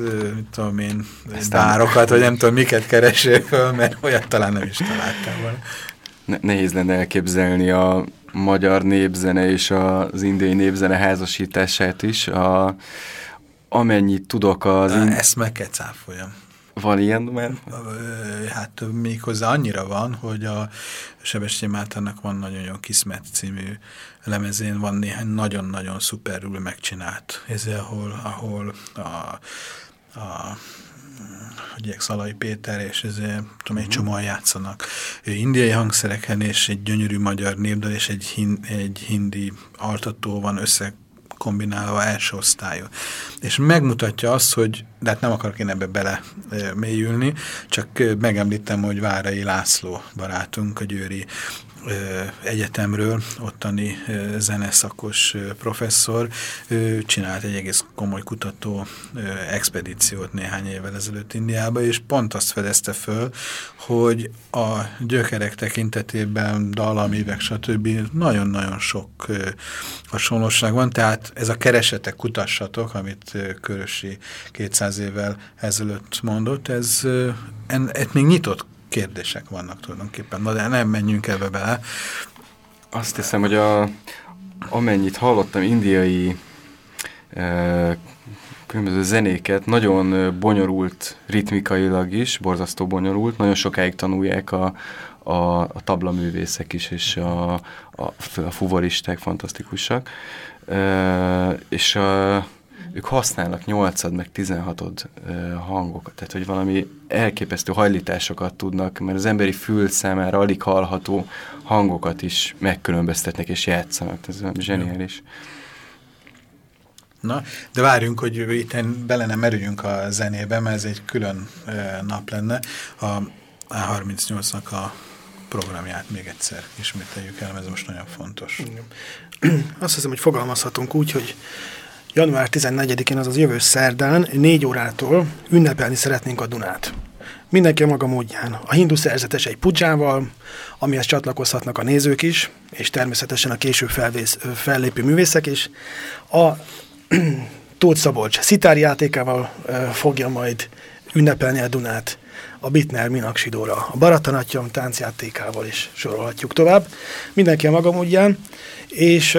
tudom én, bárokat, vagy nem tudom, miket keresél föl, mert olyat talán nem is találtál volna. Ne nehéz lenne elképzelni a magyar népzene és az indiai népzene házasítását is. A, amennyit tudok az... Ezt meg kell cáfoljam. Van ilyen már? Hát méghozzá annyira van, hogy a Sebestyén Mártának van nagyon-nagyon Kismet című lemezén, van néhány nagyon-nagyon szuperül megcsinált, ez ahol, ahol a, a hogy Szalai Péter, és ez, tudom, egy csomóan játszanak indiai hangszereken, és egy gyönyörű magyar népdal, és egy, hin, egy hindi altató van össze kombinálva első osztályú. És megmutatja azt, hogy, de hát nem akarok én ebbe bele mélyülni, csak megemlítem, hogy Várai László barátunk, a Győri egyetemről, ottani zeneszakos professzor, ő csinált egy egész komoly kutató expedíciót néhány évvel ezelőtt Indiába, és pont azt fedezte föl, hogy a gyökerek tekintetében, dallamívek, stb. nagyon-nagyon sok hasonlóság van, tehát ez a keresetek, kutassatok, amit Körösi 200 évvel ezelőtt mondott, ez, en, ez még nyitott kérdések vannak tulajdonképpen. Na de nem menjünk ebbe bele. Azt hiszem, hogy a, amennyit hallottam indiai e, különböző zenéket, nagyon bonyolult ritmikailag is, borzasztó bonyolult, nagyon sokáig tanulják a, a, a tablaművészek is, és a, a, a fuvoristák fantasztikusak. E, és a, ők használnak 8 meg 16 hangokat, tehát hogy valami elképesztő hajlításokat tudnak, mert az emberi fül számára alig hallható hangokat is megkülönböztetnek és játszanak, ez zseniális. Na, de várjunk, hogy itt bele nem merüljünk a zenébe, mert ez egy külön nap lenne. A A38-nak a programját még egyszer ismételjük el, mert ez most nagyon fontos. Azt hiszem, hogy fogalmazhatunk úgy, hogy január 14-én, azaz jövő szerdán, 4 órától ünnepelni szeretnénk a Dunát. Mindenki a maga módján. A hindu szerzetes egy pudzsával, amihez csatlakozhatnak a nézők is, és természetesen a később felvész, fellépő művészek is. A Tóth Szabolcs szitárjátékával fogja majd ünnepelni a Dunát a Bitner Minaksidóra, a Baratanatyom táncjátékával is sorolhatjuk tovább. Mindenki a maga módján. És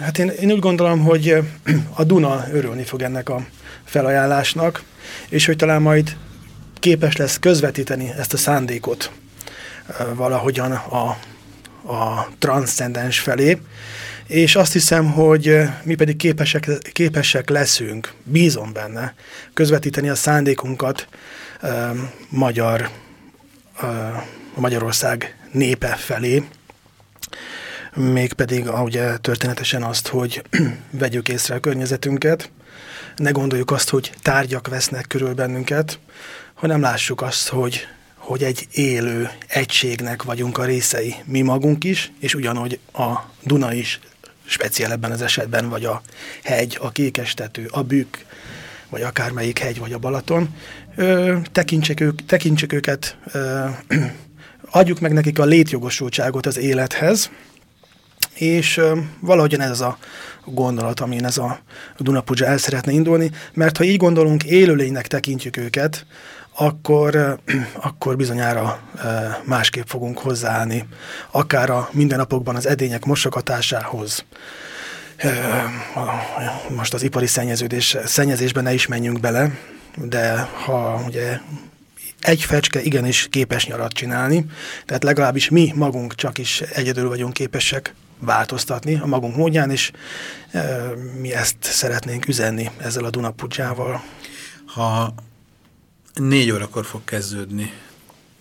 hát én, én úgy gondolom, hogy a Duna örülni fog ennek a felajánlásnak, és hogy talán majd képes lesz közvetíteni ezt a szándékot valahogyan a, a transzcendens felé, és azt hiszem, hogy mi pedig képesek, képesek leszünk, bízom benne, közvetíteni a szándékunkat uh, magyar, a Magyarország népe felé, mégpedig ugye történetesen azt, hogy vegyük észre a környezetünket, ne gondoljuk azt, hogy tárgyak vesznek körül bennünket, hanem lássuk azt, hogy, hogy egy élő egységnek vagyunk a részei mi magunk is, és ugyanúgy a Duna is speciál ebben az esetben, vagy a hegy, a kékestető, a bükk, vagy akármelyik hegy, vagy a Balaton. Ö, tekintsek, ők, tekintsek őket, ö, adjuk meg nekik a létjogosultságot az élethez, és valahogyan ez a gondolat, amin ez a Dunapuzsa el szeretne indulni, mert ha így gondolunk, élőlénynek tekintjük őket, akkor, akkor bizonyára másképp fogunk hozzáállni, akár a mindennapokban az edények mosogatásához, most az ipari szennyeződés, szennyezésben ne is menjünk bele, de ha ugye egy fecske igenis képes nyarat csinálni, tehát legalábbis mi magunk csak is egyedül vagyunk képesek változtatni a magunk módján, és mi ezt szeretnénk üzenni ezzel a Dunapudzsával. Ha négy órakor fog kezdődni,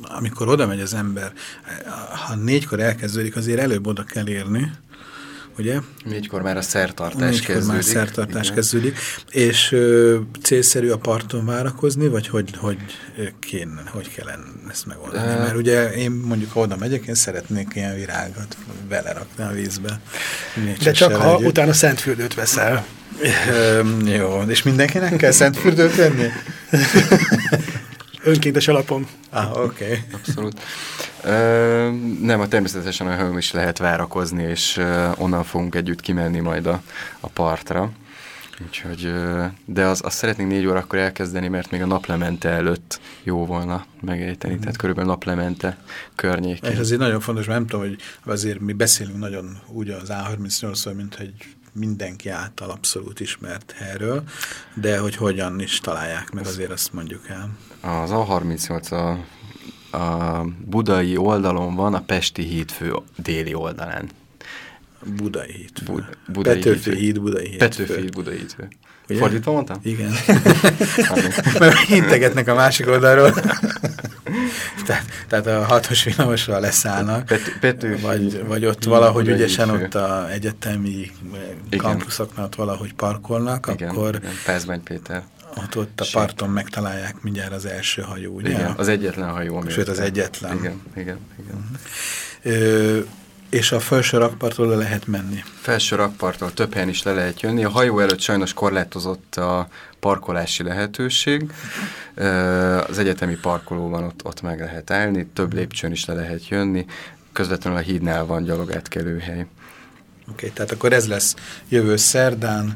amikor oda megy az ember, ha négykor elkezdődik, azért előbb oda kell érni, ugye? Négykor már a szertartás Négykor kezdődik. már szertartás Igen. kezdődik. És ö, célszerű a parton várakozni, vagy hogy, hogy kéne, hogy kellene ezt megoldani? Uh, Mert ugye én mondjuk, ha oda megyek, én szeretnék ilyen virágot belerakni a vízbe. De csak ha legyük. utána szentfürdőt veszel. jó, és mindenkinek kell szentfürdőt venni? Önkéntes alapon. Ah, oké. Okay. Abszolút. Ö, nem, a természetesen a hőm is lehet várakozni, és ö, onnan fogunk együtt kimenni majd a, a partra. Úgyhogy, de az, azt szeretnénk négy órakor elkezdeni, mert még a naplemente előtt jó volna megejteni, mm. tehát körülbelül naplemente környékén. És azért nagyon fontos, mert nem tudom, hogy azért mi beszélünk nagyon úgy az A38-ról, mint egy mindenki által abszolút ismert helyről, de hogy hogyan is találják meg, azért azt mondjuk el. Az A38 a, a budai oldalon van, a Pesti hídfő déli oldalán. Budai hídfő. Bud budai Petőfi híd, Budai hídfő. Petőfi híd, Budai hídfő. Ugye? Fordítva mondtam? Igen. Mert integetnek a másik oldalról. tehát, tehát a hatos villamosra leszállnak. Pet, Petőfi. Vagy, vagy ott valahogy ügyesen ott a egyetemi kampuszoknál ott valahogy parkolnak, igen, akkor... Igen, Péter. Ott, ott a parton megtalálják mindjárt az első hajó, ugye? Igen, az egyetlen hajó. Sőt, az egyetlen. Igen, igen, igen. Ö, és a felső rakpartról le lehet menni? Felső rakpartról több helyen is le lehet jönni. A hajó előtt sajnos korlátozott a parkolási lehetőség. Az egyetemi parkolóban ott, ott meg lehet állni, több lépcsőn is le lehet jönni. Közvetlenül a hídnál van gyalogátkelőhely. Oké, okay, tehát akkor ez lesz jövő szerdán,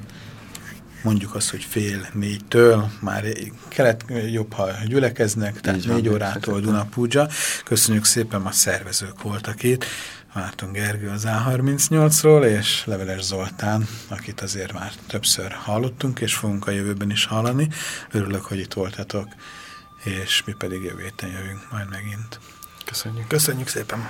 mondjuk azt, hogy fél négytől, már kelet jobb, ha gyülekeznek, tehát Így négy van, órától Dunapúdzsa. Köszönjük szépen, a szervezők voltak itt. Márton Gergő az A38-ról, és Leveles Zoltán, akit azért már többször hallottunk, és fogunk a jövőben is hallani. Örülök, hogy itt voltatok, és mi pedig jövő héten jövünk majd megint. Köszönjük. Köszönjük szépen.